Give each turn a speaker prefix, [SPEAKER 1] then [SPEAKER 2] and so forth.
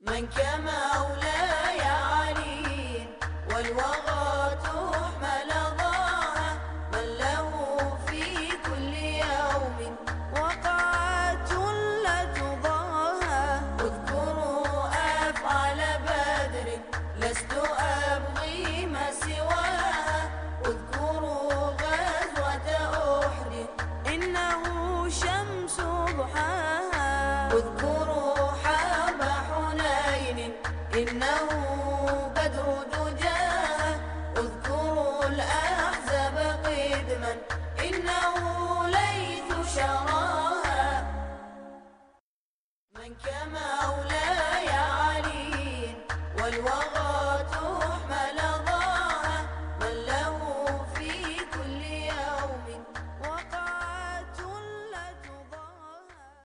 [SPEAKER 1] من كمولاي علي والوغى تحمل ضاها من له في كل يوم وقعت لا تضاها اذكروا أفعال بدر لست أبغي ما سواها. اذكروا غزوة أحد إنه شمس ضحاها. اذكروا إنه بدر الأحزاب قدما إنه ليث شراها. كما أولى يا علي